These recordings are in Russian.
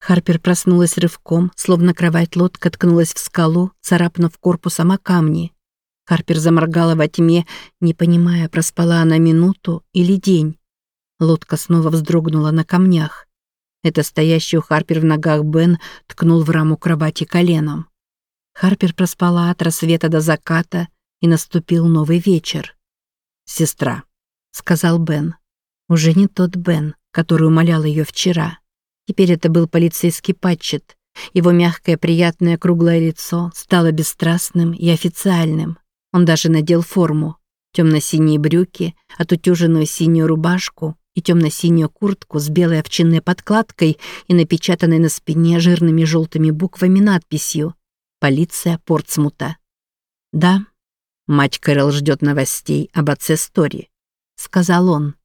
Харпер проснулась рывком, словно кровать-лодка ткнулась в скалу, царапнув корпусом о камни. Харпер заморгала во тьме, не понимая, проспала она минуту или день. Лодка снова вздрогнула на камнях. Это стоящий у Харпер в ногах Бен ткнул в раму кровати коленом. Харпер проспала от рассвета до заката, и наступил новый вечер. «Сестра», — сказал Бен. Уже не тот Бен, который умолял ее вчера. Теперь это был полицейский Патчет. Его мягкое, приятное, круглое лицо стало бесстрастным и официальным. Он даже надел форму. Темно-синие брюки, отутюженную синюю рубашку и темно-синюю куртку с белой овчинной подкладкой и напечатанной на спине жирными желтыми буквами надписью «Полиция Портсмута». «Да, мать Кэрол ждет новостей об отце Стори», — сказал он.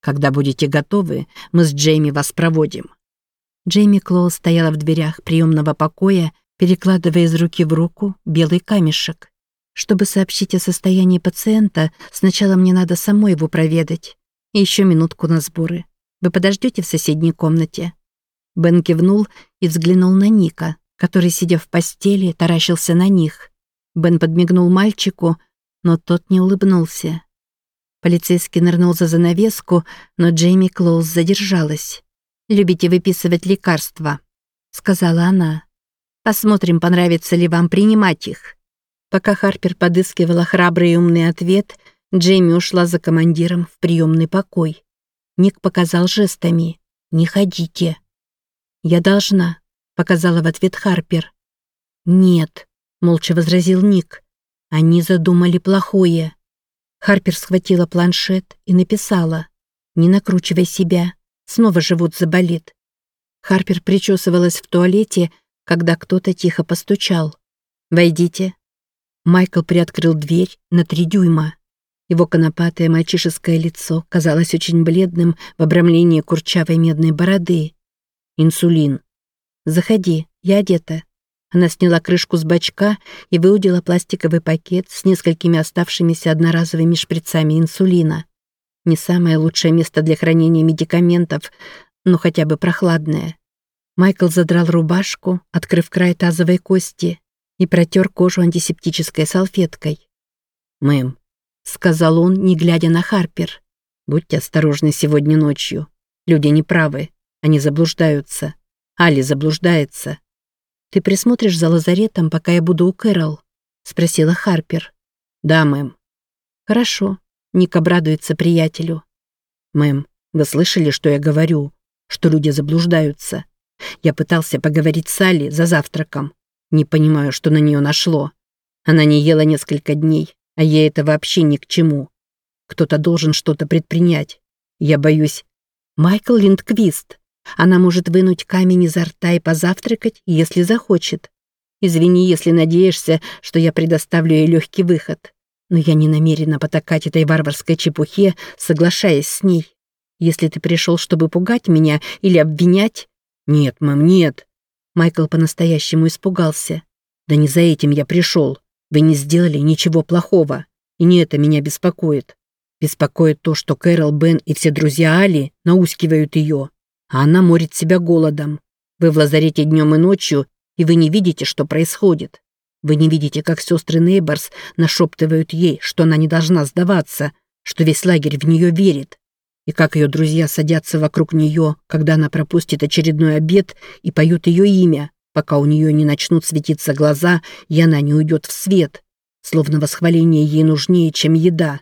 «Когда будете готовы, мы с Джейми вас проводим». Джейми Клоу стояла в дверях приемного покоя, перекладывая из руки в руку белый камешек. Чтобы сообщить о состоянии пациента, сначала мне надо самой его проведать. И еще минутку на сборы. Вы подождете в соседней комнате?» Бен кивнул и взглянул на Ника, который, сидя в постели, таращился на них. Бен подмигнул мальчику, но тот не улыбнулся. Полицейский нырнул за занавеску, но Джейми Клоуз задержалась любите выписывать лекарства», — сказала она. «Посмотрим, понравится ли вам принимать их». Пока Харпер подыскивала храбрый и умный ответ, Джейми ушла за командиром в приемный покой. Ник показал жестами «Не ходите». «Я должна», — показала в ответ Харпер. «Нет», — молча возразил Ник. «Они задумали плохое». Харпер схватила планшет и написала «Не накручивай себя. Снова живот заболит. Харпер причесывалась в туалете, когда кто-то тихо постучал. «Войдите». Майкл приоткрыл дверь на три дюйма. Его конопатое мальчишеское лицо казалось очень бледным в обрамлении курчавой медной бороды. «Инсулин». «Заходи, я одета». Она сняла крышку с бачка и выудила пластиковый пакет с несколькими оставшимися одноразовыми шприцами инсулина. Не самое лучшее место для хранения медикаментов, но хотя бы прохладное. Майкл задрал рубашку, открыв край тазовой кости, и протер кожу антисептической салфеткой. «Мэм», — сказал он, не глядя на Харпер, — «будьте осторожны сегодня ночью. Люди неправы, они заблуждаются. Али заблуждается». «Ты присмотришь за лазаретом, пока я буду у Кэрол?» — спросила Харпер. «Да, мэм». «Хорошо. Ник обрадуется приятелю. «Мэм, вы слышали, что я говорю? Что люди заблуждаются? Я пытался поговорить с Салли за завтраком. Не понимаю, что на нее нашло. Она не ела несколько дней, а ей это вообще ни к чему. Кто-то должен что-то предпринять. Я боюсь. Майкл Линдквист. Она может вынуть камень изо рта и позавтракать, если захочет. Извини, если надеешься, что я предоставлю ей легкий выход но я не намерена потакать этой варварской чепухе, соглашаясь с ней. Если ты пришел, чтобы пугать меня или обвинять... Нет, мам, нет. Майкл по-настоящему испугался. Да не за этим я пришел. Вы не сделали ничего плохого. И не это меня беспокоит. Беспокоит то, что Кэрол, Бен и все друзья Али наускивают ее, а она морит себя голодом. Вы в лазарете днем и ночью, и вы не видите, что происходит. Вы не видите, как сестры Нейборс нашептывают ей, что она не должна сдаваться, что весь лагерь в нее верит, и как ее друзья садятся вокруг нее, когда она пропустит очередной обед и поют ее имя, пока у нее не начнут светиться глаза, и она не уйдет в свет, словно восхваление ей нужнее, чем еда.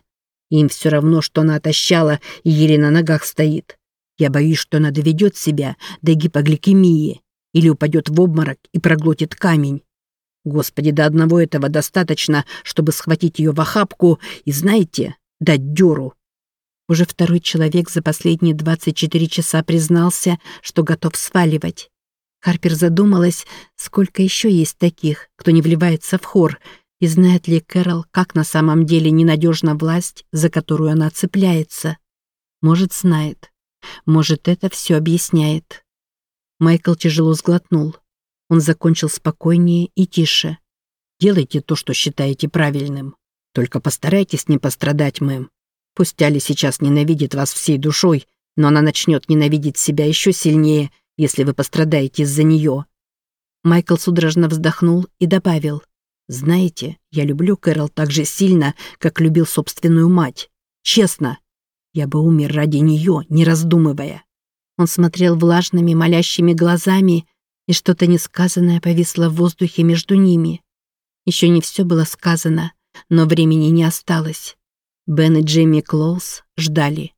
Им все равно, что она отощала и еле на ногах стоит. Я боюсь, что она доведет себя до гипогликемии или упадет в обморок и проглотит камень. Господи, до одного этого достаточно, чтобы схватить ее в охапку и, знаете, дать дёру. Уже второй человек за последние 24 часа признался, что готов сваливать. Харпер задумалась, сколько еще есть таких, кто не вливается в хор, и знает ли Кэрол, как на самом деле ненадежна власть, за которую она цепляется. Может, знает. Может, это все объясняет. Майкл тяжело сглотнул. Он закончил спокойнее и тише. «Делайте то, что считаете правильным. Только постарайтесь не пострадать, мэм. Пусть Али сейчас ненавидит вас всей душой, но она начнет ненавидеть себя еще сильнее, если вы пострадаете из-за нее». Майкл судорожно вздохнул и добавил. «Знаете, я люблю Кэрол так же сильно, как любил собственную мать. Честно. Я бы умер ради нее, не раздумывая». Он смотрел влажными, молящими глазами, и что-то несказанное повисло в воздухе между ними. Еще не все было сказано, но времени не осталось. Бен и Джейми Клоус ждали.